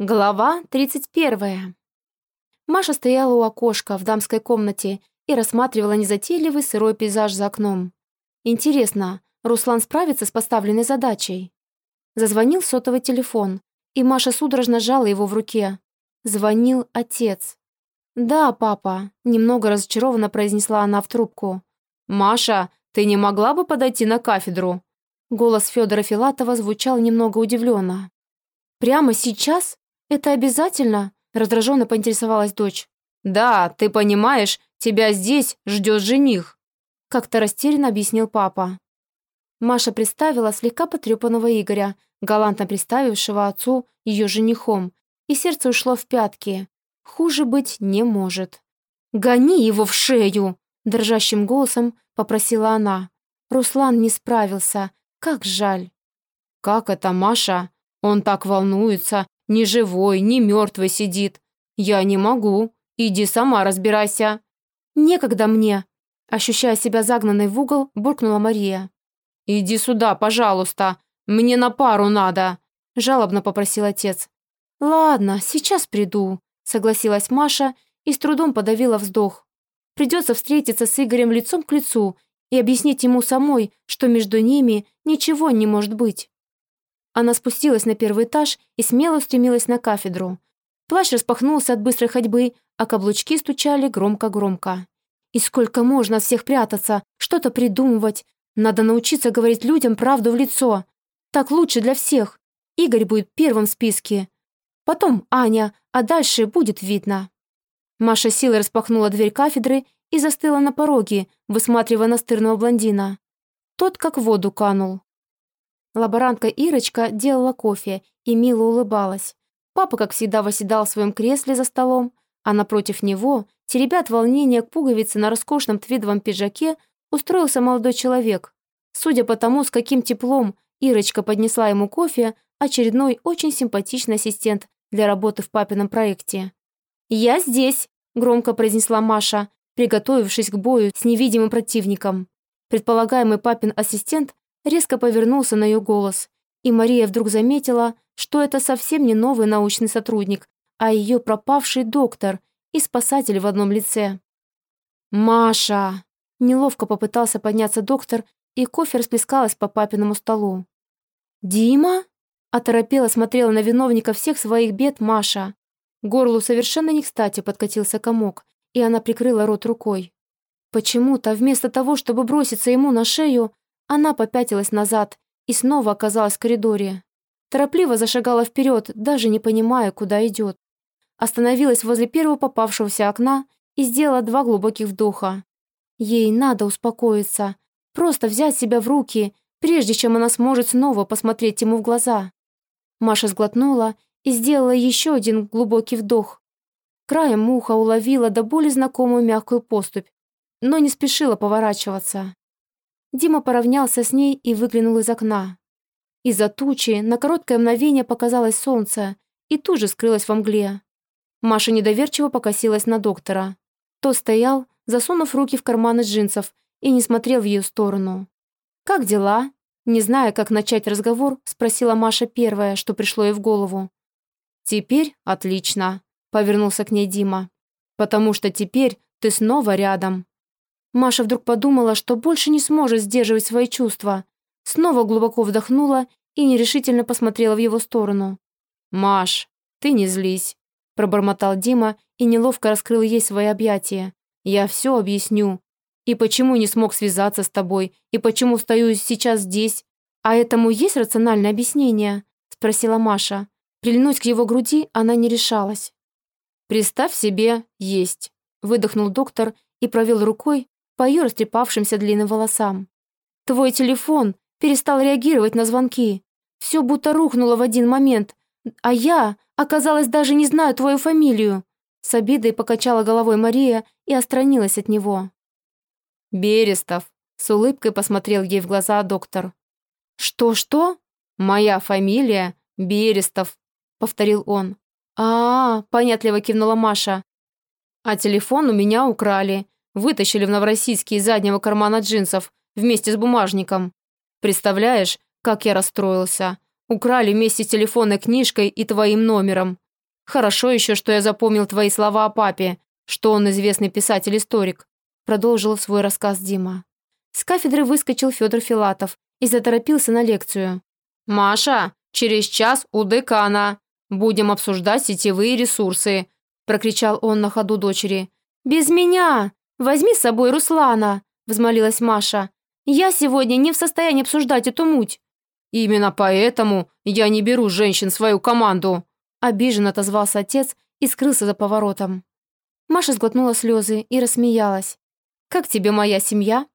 Глава 31. Маша стояла у окошка в дамской комнате и рассматривала незатейливый сырой пейзаж за окном. Интересно, Руслан справится с поставленной задачей? Зазвонил сотовый телефон, и Маша судорожно сжала его в руке. Звонил отец. «Да, папа», — немного разочарованно произнесла она в трубку. «Маша, ты не могла бы подойти на кафедру?» Голос Федора Филатова звучал немного удивленно. «Прямо сейчас?» «Это обязательно?» – раздраженно поинтересовалась дочь. «Да, ты понимаешь, тебя здесь ждет жених», – как-то растерянно объяснил папа. Маша представила слегка потрепанного Игоря, галантно представившего отцу ее женихом, и сердце ушло в пятки. Хуже быть не может. «Гони его в шею!» – дрожащим голосом попросила она. Руслан не справился. Как жаль. «Как это, Маша? Он так волнуется, ни живой, ни мертвый сидит. Я не могу. Иди сама разбирайся». «Некогда мне», — ощущая себя загнанной в угол, буркнула Мария. «Иди сюда, пожалуйста. Мне на пару надо», — жалобно попросил отец. «Ладно, сейчас приду», — согласилась Маша и с трудом подавила вздох. Придется встретиться с Игорем лицом к лицу и объяснить ему самой, что между ними ничего не может быть. Она спустилась на первый этаж и смело устремилась на кафедру. Плащ распахнулся от быстрой ходьбы, а каблучки стучали громко-громко. И сколько можно от всех прятаться, что-то придумывать. Надо научиться говорить людям правду в лицо. Так лучше для всех. Игорь будет первым в списке. Потом Аня, а дальше будет видно. Маша силой распахнула дверь кафедры и застыла на пороге, высматривая настырного блондина. Тот как в воду канул. Лаборантка Ирочка делала кофе и мило улыбалась. Папа, как всегда, восседал в своем кресле за столом, а напротив него, теребя от волнения к пуговице на роскошном твидовом пиджаке, устроился молодой человек. Судя по тому, с каким теплом Ирочка поднесла ему кофе, очередной очень симпатичный ассистент для работы в папином проекте. «Я здесь», — громко произнесла Маша, приготовившись к бою с невидимым противником. Предполагаемый папин ассистент резко повернулся на ее голос, и Мария вдруг заметила, что это совсем не новый научный сотрудник, а ее пропавший доктор и спасатель в одном лице. «Маша!» Неловко попытался подняться доктор, и кофе расплескалось по папиному столу. «Дима?» Оторопела смотрела на виновника всех своих бед Маша. Горлу совершенно не кстати подкатился комок, и она прикрыла рот рукой. Почему-то вместо того, чтобы броситься ему на шею, она попятилась назад и снова оказалась в коридоре. Торопливо зашагала вперед, даже не понимая, куда идет. Остановилась возле первого попавшегося окна и сделала два глубоких вдоха. Ей надо успокоиться, просто взять себя в руки, прежде чем она сможет снова посмотреть ему в глаза. Маша сглотнула и сделала еще один глубокий вдох. Краем муха уловила до боли знакомую мягкую поступь, но не спешила поворачиваться. Дима поравнялся с ней и выглянул из окна. Из-за тучи на короткое мгновение показалось солнце и тут же скрылось во мгле. Маша недоверчиво покосилась на доктора. Тот стоял, засунув руки в карманы джинсов и не смотрел в ее сторону. «Как дела?» Не зная, как начать разговор, спросила Маша первое, что пришло ей в голову. «Теперь отлично», — повернулся к ней Дима. «Потому что теперь ты снова рядом». Маша вдруг подумала, что больше не сможет сдерживать свои чувства. Снова глубоко вдохнула и нерешительно посмотрела в его сторону. «Маш, ты не злись», – пробормотал Дима и неловко раскрыл ей свои объятия. «Я все объясню. И почему не смог связаться с тобой, и почему стою сейчас здесь. А этому есть рациональное объяснение?» – спросила Маша. Прильнуть к его груди она не решалась. «Представь себе, есть», – выдохнул доктор и провел рукой по ее растрепавшимся длинным волосам. «Твой телефон перестал реагировать на звонки. Все будто рухнуло в один момент. А я, оказалось, даже не знаю твою фамилию». С обидой покачала головой Мария и отстранилась от него. «Берестов», — с улыбкой посмотрел ей в глаза доктор. «Что-что?» «Моя фамилия Берестов», — повторил он. «А, -а, -а понятливо кивнула Маша. «А телефон у меня украли. Вытащили в Новороссийске из заднего кармана джинсов вместе с бумажником. Представляешь, как я расстроился. Украли вместе с телефонной книжкой и твоим номером. Хорошо еще, что я запомнил твои слова о папе, что он известный писатель-историк», продолжил свой рассказ Дима. С кафедры выскочил Федор Филатов и заторопился на лекцию. «Маша, через час у декана. Будем обсуждать сетевые ресурсы», прокричал он на ходу дочери. «Без меня! Возьми с собой Руслана!» взмолилась Маша. «Я сегодня не в состоянии обсуждать эту муть». «Именно поэтому я не беру женщин в свою команду», обиженно отозвался отец и скрылся за поворотом. Маша сглотнула слезы и рассмеялась. «Как тебе моя семья?»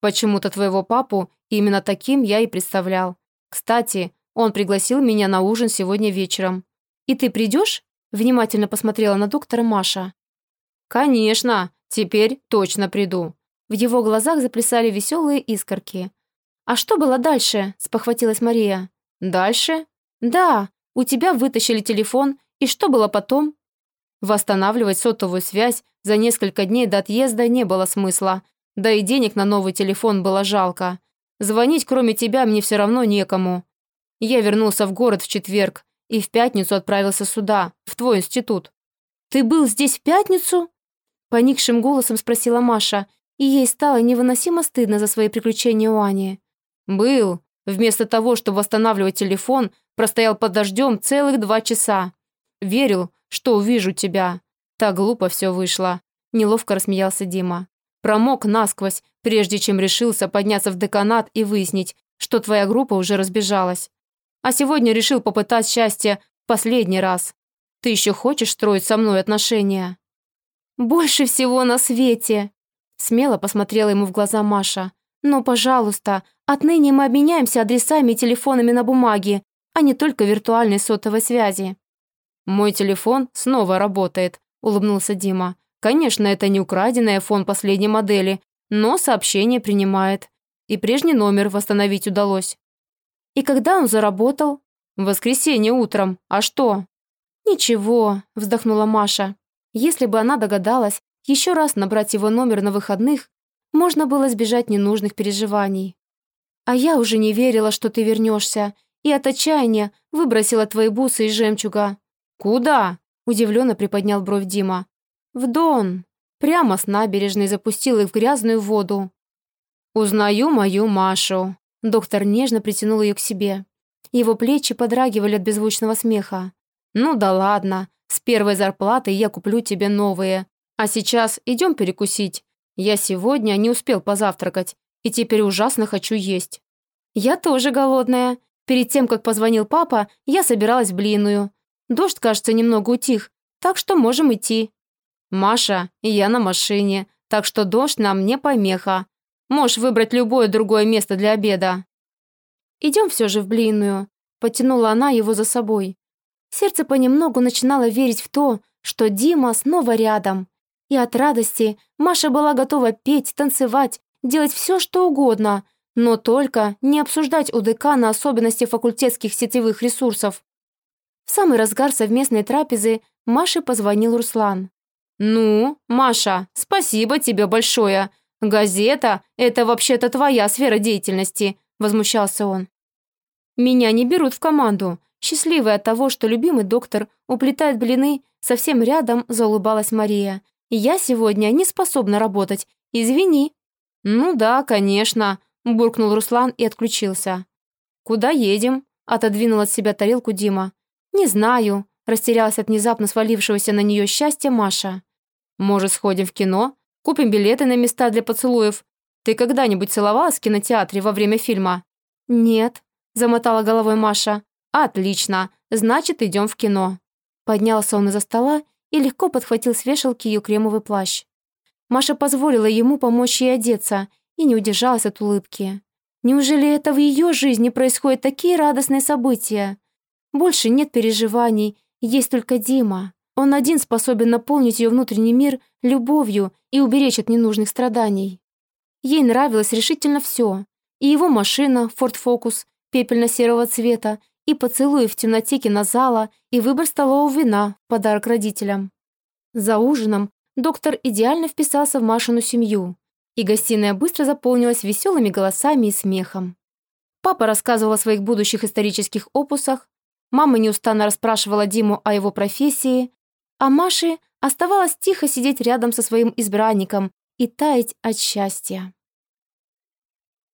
«Почему-то твоего папу именно таким я и представлял. Кстати, он пригласил меня на ужин сегодня вечером. И ты придешь?» Внимательно посмотрела на доктора Маша. «Конечно, теперь точно приду». В его глазах заплясали веселые искорки. «А что было дальше?» – спохватилась Мария. «Дальше?» «Да, у тебя вытащили телефон, и что было потом?» Восстанавливать сотовую связь за несколько дней до отъезда не было смысла, да и денег на новый телефон было жалко. Звонить кроме тебя мне все равно некому. Я вернулся в город в четверг и в пятницу отправился сюда, в твой институт. «Ты был здесь в пятницу?» Поникшим голосом спросила Маша, и ей стало невыносимо стыдно за свои приключения у Ани. «Был. Вместо того, чтобы восстанавливать телефон, простоял под дождем целых два часа. Верил, что увижу тебя. Так глупо все вышло». Неловко рассмеялся Дима. Промок насквозь, прежде чем решился подняться в деканат и выяснить, что твоя группа уже разбежалась. А сегодня решил попытать счастье последний раз. Ты еще хочешь строить со мной отношения?» «Больше всего на свете!» Смело посмотрела ему в глаза Маша. «Но, пожалуйста, отныне мы обменяемся адресами и телефонами на бумаге, а не только виртуальной сотовой связи». «Мой телефон снова работает», — улыбнулся Дима. «Конечно, это не украденный iPhone последней модели, но сообщение принимает. И прежний номер восстановить удалось». «И когда он заработал?» «В воскресенье утром. А что?» «Ничего», — вздохнула Маша. Если бы она догадалась, еще раз набрать его номер на выходных, можно было сбежать ненужных переживаний. А я уже не верила, что ты вернешься, и от отчаяния выбросила твои бусы из жемчуга. «Куда?» – удивленно приподнял бровь Дима. «В Дон. Прямо с набережной запустил их в грязную воду». «Узнаю мою Машу». Доктор нежно притянул ее к себе. Его плечи подрагивали от беззвучного смеха. «Ну да ладно, с первой зарплаты я куплю тебе новые. А сейчас идем перекусить. Я сегодня не успел позавтракать, и теперь ужасно хочу есть. Я тоже голодная. Перед тем, как позвонил папа, я собиралась в блинную. Дождь, кажется, немного утих, так что можем идти. Маша, я на машине, так что дождь нам не помеха. Можешь выбрать любое другое место для обеда. Идем все же в блинную. Потянула она его за собой. Сердце понемногу начинало верить в то, что Дима снова рядом, и от радости Маша была готова петь, танцевать, делать все, что угодно, но только не обсуждать у декана особенности факультетских сетевых ресурсов. В самый разгар совместной трапезы Маше позвонил Руслан. «Ну, Маша, спасибо тебе большое. Газета — это вообще-то твоя сфера деятельности», — возмущался он. «Меня не берут в команду. Счастливая от того, что любимый доктор уплетает блины, совсем рядом заулыбалась Мария. Я сегодня не способна работать. Извини». «Ну да, конечно», – буркнул Руслан и отключился. «Куда едем?» – отодвинул от себя тарелку Дима. «Не знаю», – растерялась от внезапно свалившегося на нее счастья Маша. «Может, сходим в кино? Купим билеты на места для поцелуев? Ты когда-нибудь целовалась в кинотеатре во время фильма?» «Нет», – замотала головой Маша. «Отлично, значит, идем в кино». Поднялся он из-за стола и легко подхватил с вешалки ее кремовый плащ. Маша позволила ему помочь ей одеться и не удержалась от улыбки. Неужели это в ее жизни происходят такие радостные события? Больше нет переживаний, есть только Дима. Он один способен наполнить ее внутренний мир любовью и уберечь от ненужных страданий. Ей нравилось решительно все. И его машина, Ford Focus, пепельно-серого цвета, и поцелуи в темноте кинозала, и выбор столового вина подарок родителям. За ужином доктор идеально вписался в Машину семью, и гостиная быстро заполнилась веселыми голосами и смехом. Папа рассказывал о своих будущих исторических опусах, Мама неустанно расспрашивала Диму о его профессии, а Маше оставалось тихо сидеть рядом со своим избранником и таять от счастья.